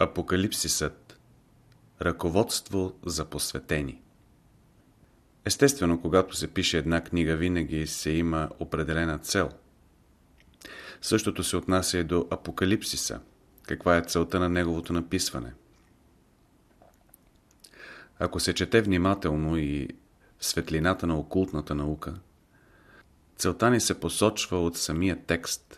Апокалипсисът Ръководство за посветени Естествено, когато се пише една книга, винаги се има определена цел. Същото се отнася и до Апокалипсиса. Каква е целта на неговото написване? Ако се чете внимателно и светлината на окултната наука, целта ни се посочва от самия текст –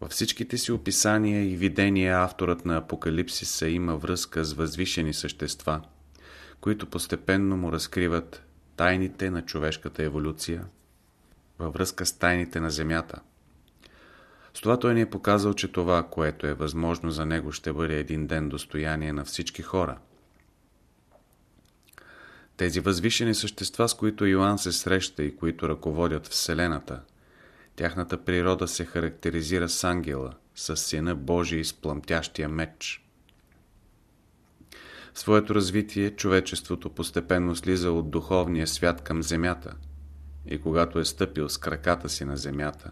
във всичките си описания и видения авторът на Апокалипсиса има връзка с възвишени същества, които постепенно му разкриват тайните на човешката еволюция във връзка с тайните на Земята. С това той ни е показал, че това, което е възможно за него, ще бъде един ден достояние на всички хора. Тези възвишени същества, с които Йоанн се среща и които ръководят Вселената – Тяхната природа се характеризира с ангела, с сина Божий с пламтящия меч. В своето развитие човечеството постепенно слиза от духовния свят към земята. И когато е стъпил с краката си на земята,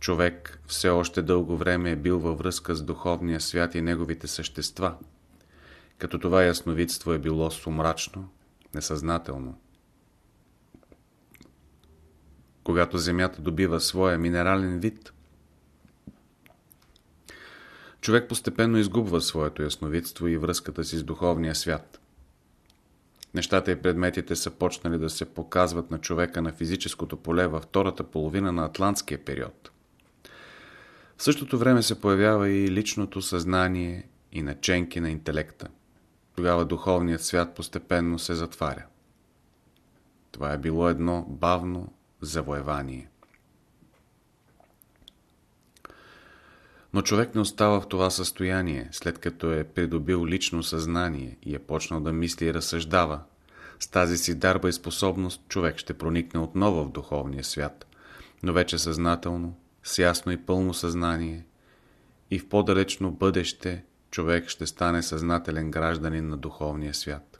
човек все още дълго време е бил във връзка с духовния свят и неговите същества, като това ясновидство е било сумрачно, несъзнателно когато Земята добива своя минерален вид. Човек постепенно изгубва своето ясновидство и връзката си с духовния свят. Нещата и предметите са почнали да се показват на човека на физическото поле във втората половина на атлантския период. В същото време се появява и личното съзнание и наченки на интелекта. Тогава духовният свят постепенно се затваря. Това е било едно бавно, завоевание. Но човек не остава в това състояние, след като е придобил лично съзнание и е почнал да мисли и разсъждава. С тази си дарба и способност човек ще проникне отново в духовния свят, но вече съзнателно, с ясно и пълно съзнание и в по-далечно бъдеще човек ще стане съзнателен гражданин на духовния свят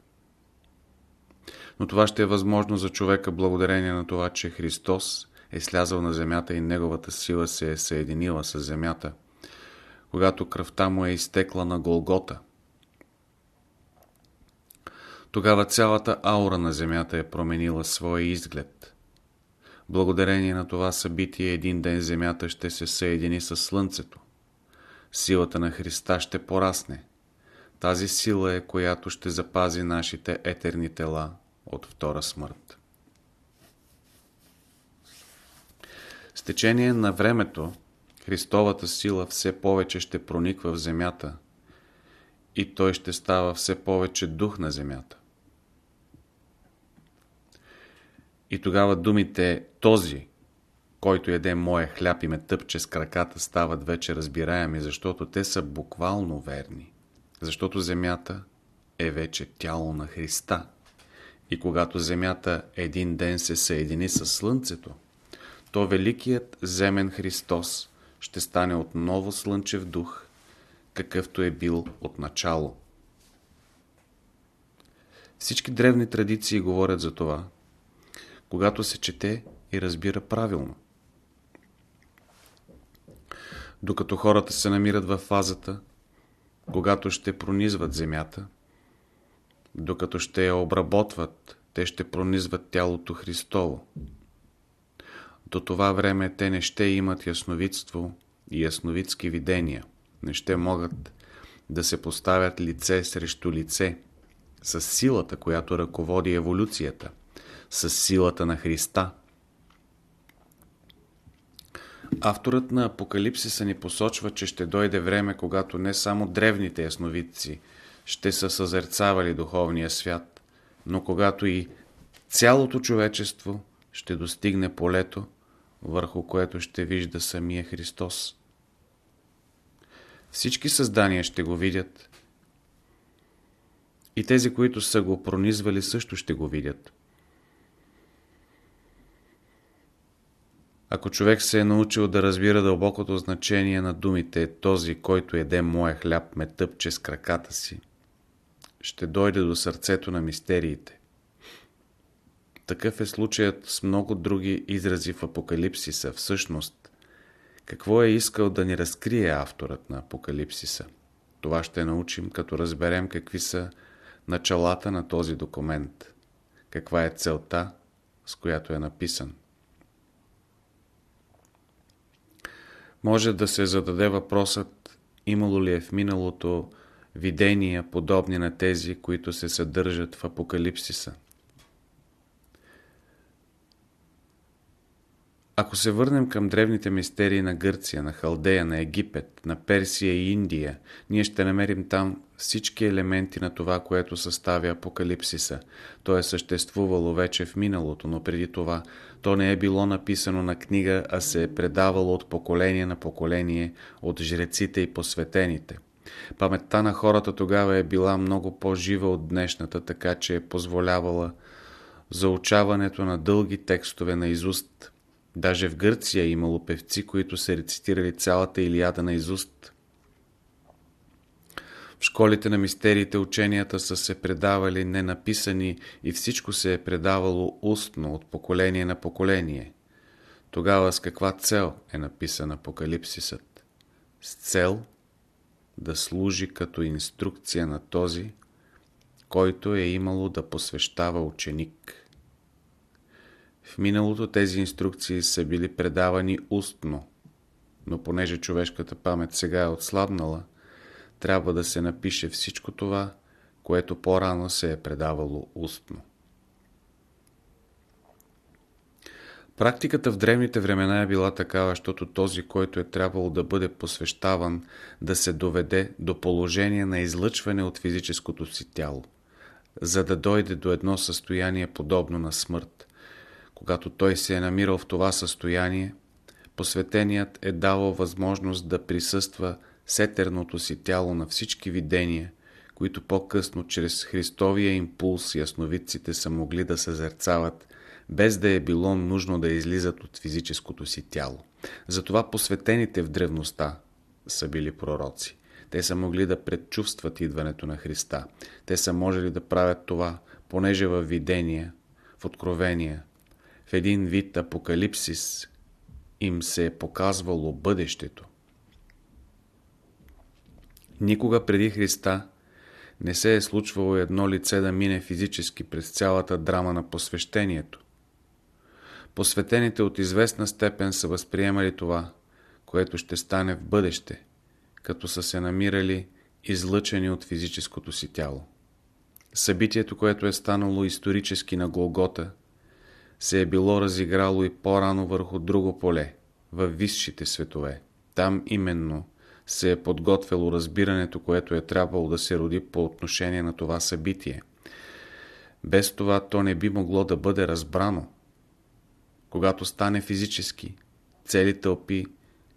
но това ще е възможно за човека благодарение на това, че Христос е слязал на земята и неговата сила се е съединила с земята, когато кръвта му е изтекла на Голгота. Тогава цялата аура на земята е променила своя изглед. Благодарение на това събитие един ден земята ще се съедини с Слънцето. Силата на Христа ще порасне. Тази сила е, която ще запази нашите етерни тела от втора смърт. С течение на времето Христовата сила все повече ще прониква в земята и той ще става все повече дух на земята. И тогава думите този, който яде моя хляб и ме тъпче с краката, стават вече разбираеми, защото те са буквално верни. Защото земята е вече тяло на Христа. И когато Земята един ден се съедини с Слънцето, то Великият Земен Христос ще стане отново Слънчев дух, какъвто е бил от начало. Всички древни традиции говорят за това, когато се чете и разбира правилно. Докато хората се намират в фазата, когато ще пронизват земята, докато ще я обработват, те ще пронизват тялото Христово. До това време те не ще имат ясновидство и ясновидски видения, не ще могат да се поставят лице срещу лице, с силата, която ръководи еволюцията, с силата на Христа. Авторът на Апокалипсиса ни посочва, че ще дойде време, когато не само древните ясновидци – ще са съзерцавали духовния свят, но когато и цялото човечество ще достигне полето, върху което ще вижда самия Христос. Всички създания ще го видят и тези, които са го пронизвали, също ще го видят. Ако човек се е научил да разбира дълбокото значение на думите «Този, който еде моя хляб, ме тъпче с краката си», ще дойде до сърцето на мистериите. Такъв е случаят с много други изрази в Апокалипсиса. Всъщност, Какво е искал да ни разкрие авторът на Апокалипсиса? Това ще научим, като разберем какви са началата на този документ, каква е целта, с която е написан. Може да се зададе въпросът, имало ли е в миналото видения, подобни на тези, които се съдържат в Апокалипсиса. Ако се върнем към древните мистерии на Гърция, на Халдея, на Египет, на Персия и Индия, ние ще намерим там всички елементи на това, което съставя Апокалипсиса. То е съществувало вече в миналото, но преди това то не е било написано на книга, а се е предавало от поколение на поколение от жреците и посветените. Паметта на хората тогава е била много по-жива от днешната, така че е позволявала заучаването на дълги текстове на изуст. Даже в Гърция е имало певци, които са рецитирали цялата Илиада на изуст. В школите на мистериите ученията са се предавали ненаписани и всичко се е предавало устно от поколение на поколение. Тогава с каква цел е написан Апокалипсисът? С цел да служи като инструкция на този, който е имало да посвещава ученик. В миналото тези инструкции са били предавани устно, но понеже човешката памет сега е отслабнала, трябва да се напише всичко това, което по-рано се е предавало устно. Практиката в древните времена е била такава, защото този, който е трябвало да бъде посвещаван, да се доведе до положение на излъчване от физическото си тяло, за да дойде до едно състояние подобно на смърт. Когато той се е намирал в това състояние, посветеният е давал възможност да присъства сетерното си тяло на всички видения, които по-късно чрез Христовия импулс ясновидците са могли да съзерцават без да е било нужно да излизат от физическото си тяло. Затова посветените в древността са били пророци. Те са могли да предчувстват идването на Христа. Те са можели да правят това, понеже във видения, в откровения, в един вид апокалипсис им се е показвало бъдещето. Никога преди Христа не се е случвало едно лице да мине физически през цялата драма на посвещението. Посветените от известна степен са възприемали това, което ще стане в бъдеще, като са се намирали излъчени от физическото си тяло. Събитието, което е станало исторически на Голгота, се е било разиграло и по-рано върху друго поле, във висшите светове. Там именно се е подготвяло разбирането, което е трябвало да се роди по отношение на това събитие. Без това то не би могло да бъде разбрано, когато стане физически, цели тълпи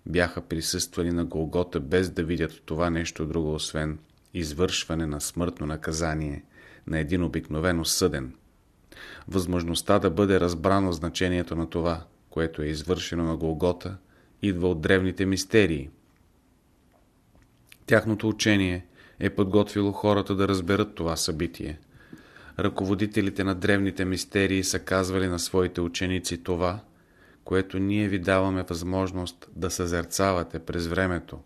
бяха присъствали на Голгота без да видят това нещо друго, освен извършване на смъртно наказание на един обикновено съден. Възможността да бъде разбрано значението на това, което е извършено на Голгота, идва от древните мистерии. Тяхното учение е подготвило хората да разберат това събитие – ръководителите на древните мистерии са казвали на своите ученици това, което ние ви даваме възможност да съзерцавате през времето,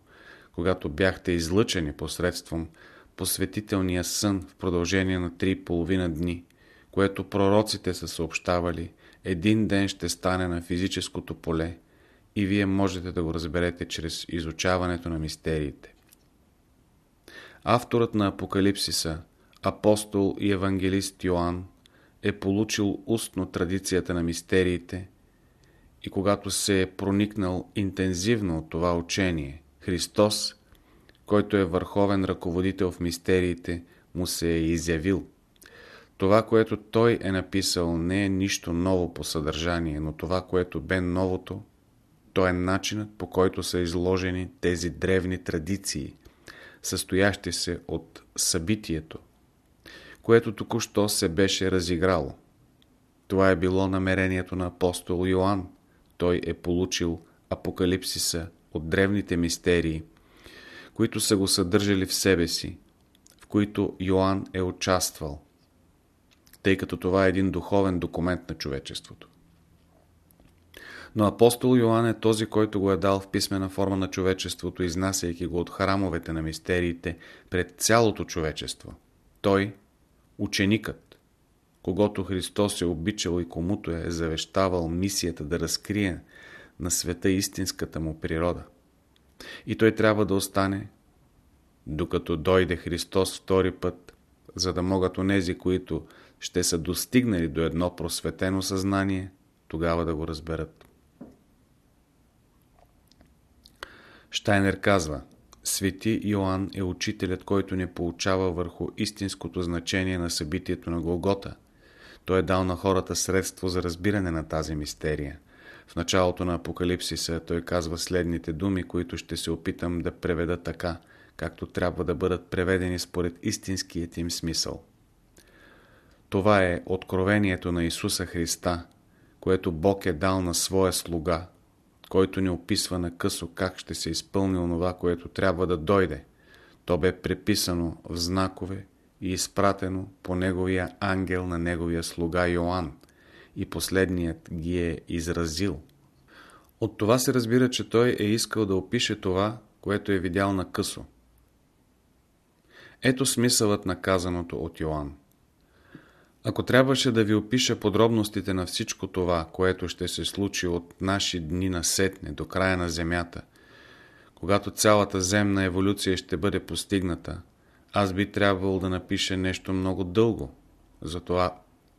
когато бяхте излъчени посредством посветителния сън в продължение на три половина дни, което пророците са съобщавали, един ден ще стане на физическото поле и вие можете да го разберете чрез изучаването на мистериите. Авторът на Апокалипсиса – апостол и евангелист Йоанн е получил устно традицията на мистериите и когато се е проникнал интензивно от това учение, Христос, който е върховен ръководител в мистериите, му се е изявил. Това, което той е написал, не е нищо ново по съдържание, но това, което бе новото, то е начинът по който са изложени тези древни традиции, състоящи се от събитието, което току-що се беше разиграло. Това е било намерението на апостол Йоанн. Той е получил апокалипсиса от древните мистерии, които са го съдържали в себе си, в които Йоанн е участвал, тъй като това е един духовен документ на човечеството. Но апостол Йоанн е този, който го е дал в писмена форма на човечеството, изнасяйки го от храмовете на мистериите пред цялото човечество. Той, ученикът, когато Христос е обичал и комуто е завещавал мисията да разкрие на света истинската му природа. И той трябва да остане, докато дойде Христос втори път, за да могат онези, които ще са достигнали до едно просветено съзнание, тогава да го разберат. Штайнер казва, Свети Йоанн е учителят, който не получава върху истинското значение на събитието на Голгота. Той е дал на хората средство за разбиране на тази мистерия. В началото на Апокалипсиса той казва следните думи, които ще се опитам да преведа така, както трябва да бъдат преведени според истинският им смисъл. Това е откровението на Исуса Христа, което Бог е дал на своя слуга, който ни описва на късо как ще се изпълни онова, което трябва да дойде. То бе преписано в знакове и изпратено по неговия ангел на неговия слуга Йоанн и последният ги е изразил. От това се разбира, че той е искал да опише това, което е видял на късо. Ето смисълът на казаното от Йоанн. Ако трябваше да ви опиша подробностите на всичко това, което ще се случи от наши дни на сетне до края на Земята, когато цялата земна еволюция ще бъде постигната, аз би трябвало да напиша нещо много дълго. Затова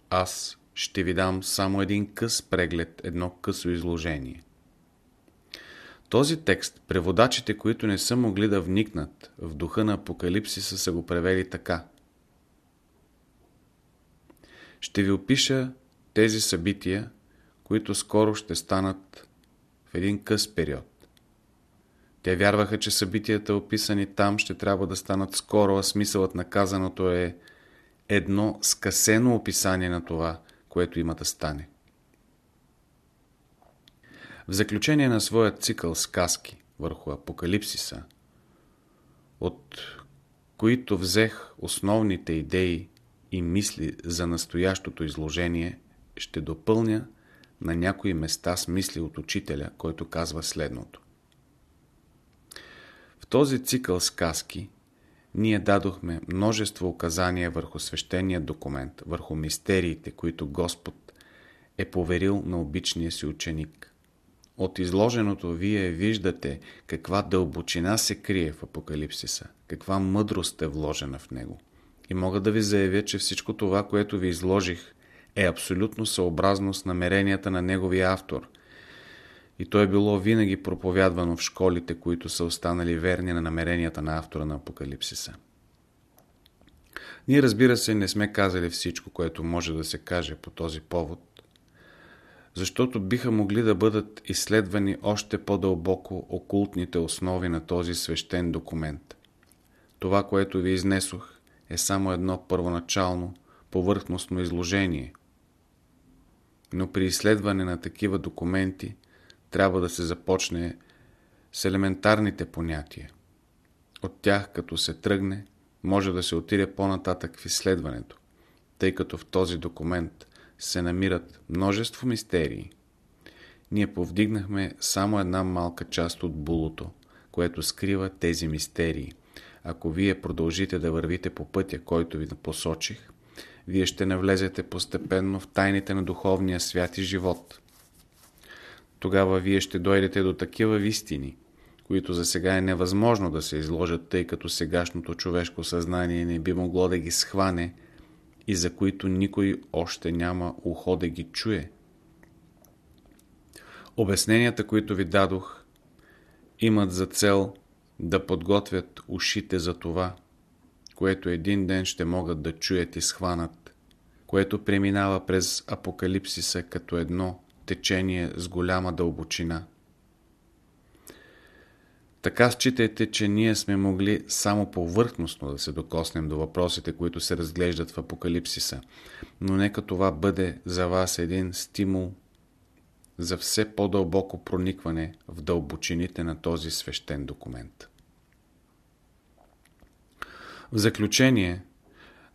аз ще ви дам само един къс преглед, едно късо изложение. Този текст, преводачите, които не са могли да вникнат в духа на Апокалипсиса, са го превели така. Ще ви опиша тези събития, които скоро ще станат в един къс период. Те вярваха, че събитията, описани там, ще трябва да станат скоро, а смисълът на казаното е едно скъсено описание на това, което има да стане. В заключение на своя цикъл сказки върху Апокалипсиса, от които взех основните идеи и мисли за настоящото изложение, ще допълня на някои места с мисли от учителя, който казва следното. В този цикъл сказки ние дадохме множество указания върху свещения документ, върху мистериите, които Господ е поверил на обичния си ученик. От изложеното вие виждате каква дълбочина се крие в Апокалипсиса, каква мъдрост е вложена в него. И мога да ви заявя, че всичко това, което ви изложих, е абсолютно съобразно с намеренията на неговия автор. И то е било винаги проповядвано в школите, които са останали верни на намеренията на автора на Апокалипсиса. Ние разбира се не сме казали всичко, което може да се каже по този повод, защото биха могли да бъдат изследвани още по-дълбоко окултните основи на този свещен документ. Това, което ви изнесох, е само едно първоначално, повърхностно изложение. Но при изследване на такива документи трябва да се започне с елементарните понятия. От тях, като се тръгне, може да се отиде по-нататък в изследването, тъй като в този документ се намират множество мистерии. Ние повдигнахме само една малка част от булото, което скрива тези мистерии – ако вие продължите да вървите по пътя, който ви посочих, вие ще навлезете постепенно в тайните на духовния свят и живот. Тогава вие ще дойдете до такива вистини, които за сега е невъзможно да се изложат, тъй като сегашното човешко съзнание не би могло да ги схване и за които никой още няма ухо да ги чуе. Обясненията, които ви дадох, имат за цел да подготвят ушите за това, което един ден ще могат да чуят и схванат, което преминава през апокалипсиса като едно течение с голяма дълбочина. Така считайте, че ние сме могли само повърхностно да се докоснем до въпросите, които се разглеждат в апокалипсиса, но нека това бъде за вас един стимул за все по-дълбоко проникване в дълбочините на този свещен документ. В заключение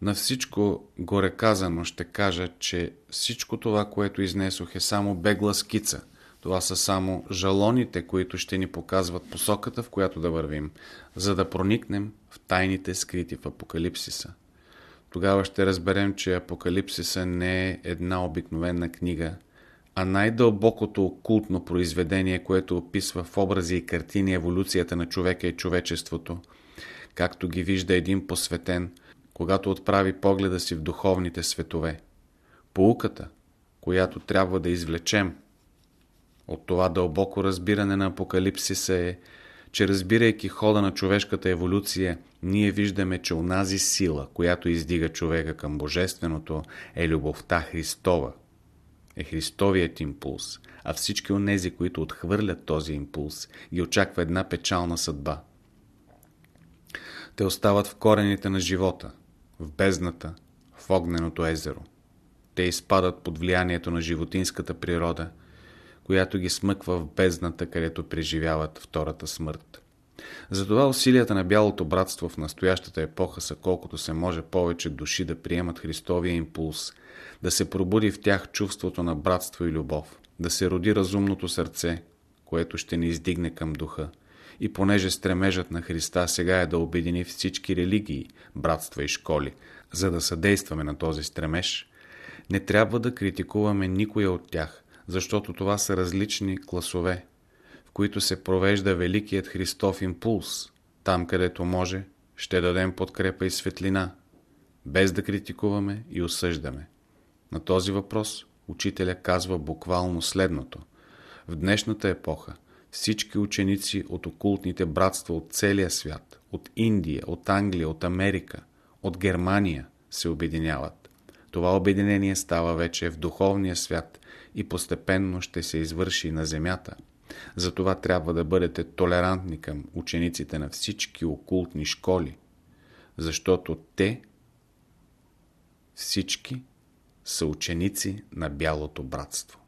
на всичко горе казано ще кажа, че всичко това, което изнесох е само бегла скица, Това са само жалоните, които ще ни показват посоката, в която да вървим, за да проникнем в тайните скрити в Апокалипсиса. Тогава ще разберем, че Апокалипсиса не е една обикновена книга, а най-дълбокото окултно произведение, което описва в образи и картини еволюцията на човека и човечеството, както ги вижда един посветен, когато отправи погледа си в духовните светове. Поуката, която трябва да извлечем от това дълбоко разбиране на Апокалипсиса е, че разбирайки хода на човешката еволюция, ние виждаме, че онази сила, която издига човека към Божественото, е любовта Христова. Е Христовият импулс, а всички онези, които отхвърлят този импулс, ги очаква една печална съдба. Те остават в корените на живота, в бездната, в огненото езеро. Те изпадат под влиянието на животинската природа, която ги смъква в бездната, където преживяват втората смърт. Затова усилията на Бялото братство в настоящата епоха са колкото се може повече души да приемат Христовия импулс, да се пробуди в тях чувството на братство и любов, да се роди разумното сърце, което ще ни издигне към духа. И понеже стремежът на Христа сега е да обедини всички религии, братства и школи, за да съдействаме на този стремеж, не трябва да критикуваме никоя от тях, защото това са различни класове, които се провежда великият Христов импулс. Там, където може, ще дадем подкрепа и светлина, без да критикуваме и осъждаме. На този въпрос учителя казва буквално следното. В днешната епоха всички ученици от окултните братства от целия свят, от Индия, от Англия, от Америка, от Германия се обединяват. Това обединение става вече в духовния свят и постепенно ще се извърши на земята. Затова трябва да бъдете толерантни към учениците на всички окултни школи, защото те всички са ученици на Бялото братство.